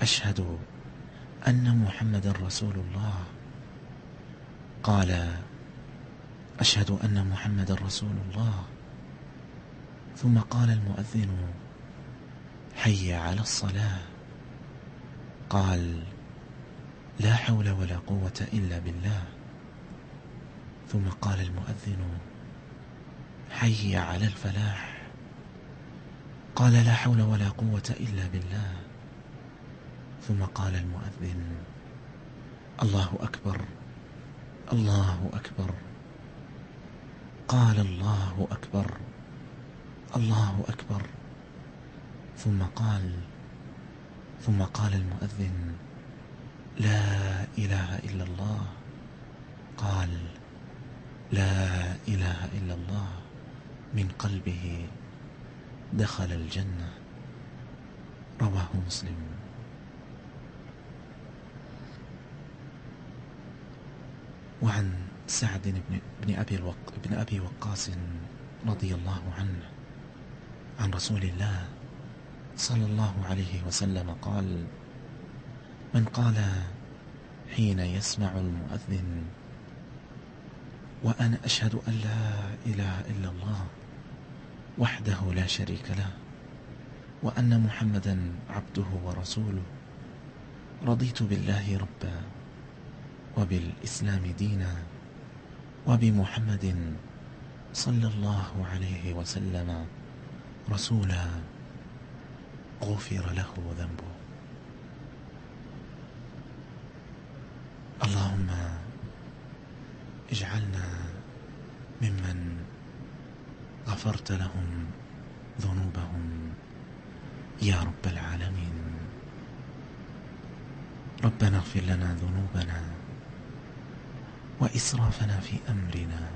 أشهد أن محمد رسول الله. قال أشهد أن محمد رسول الله. ثم قال المؤذن حي على الصلاة. قال لا حول ولا قوة إلا بالله. ثم قال المؤذن حي على الفلاح. قال لا حول ولا قوة إلا بالله. ثم قال المؤذن الله أكبر الله أكبر. قال الله أكبر الله أكبر. ثم قال ثم قال المؤذن لا إله إلا الله. قال لا إله إلا الله. من قلبه دخل الجنة. رواه مسلم. وعن سعد بن, بن أبي, الوق بن أبي وقاص رضي الله عنه عن رسول الله صلى الله عليه وسلم قال من قال حين يسمع المؤذن وأنا أشهد أن لا إله إلا الله وحده لا شريك له وأن محمدا عبده ورسوله رضيت بالله ربا وبالإسلام دينا وبمحمد صلى الله عليه وسلم رسولا غفر له ذنبه. اللهم اجعلنا ممن غفرت لهم ذنوبهم. يا رب العالمين. ربنا اغفر لنا ذنوبنا وإسرافنا في أمرنا.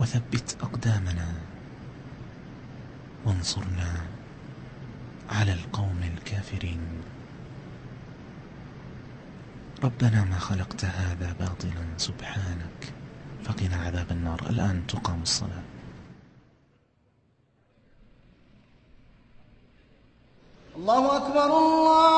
وثبت أقدامنا. وانصرنا على القوم الكافرين. ربنا ما خلقت هذا باطلا سبحانك. فقنا عذاب النار. الآن تقام الصلاة. الله أكبر الله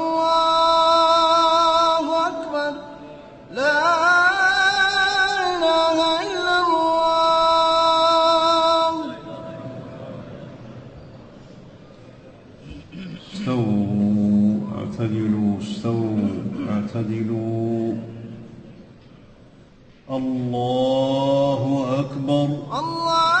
الله أكبر. الله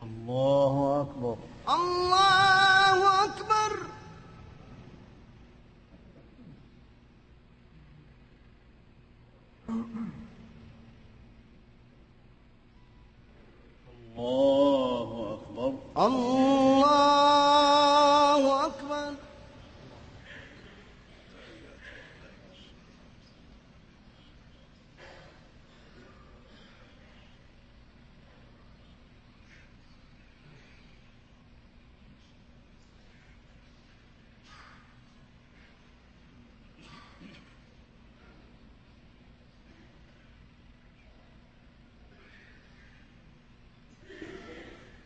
الله اكبر الله أكبر الله اكبر الله أكبر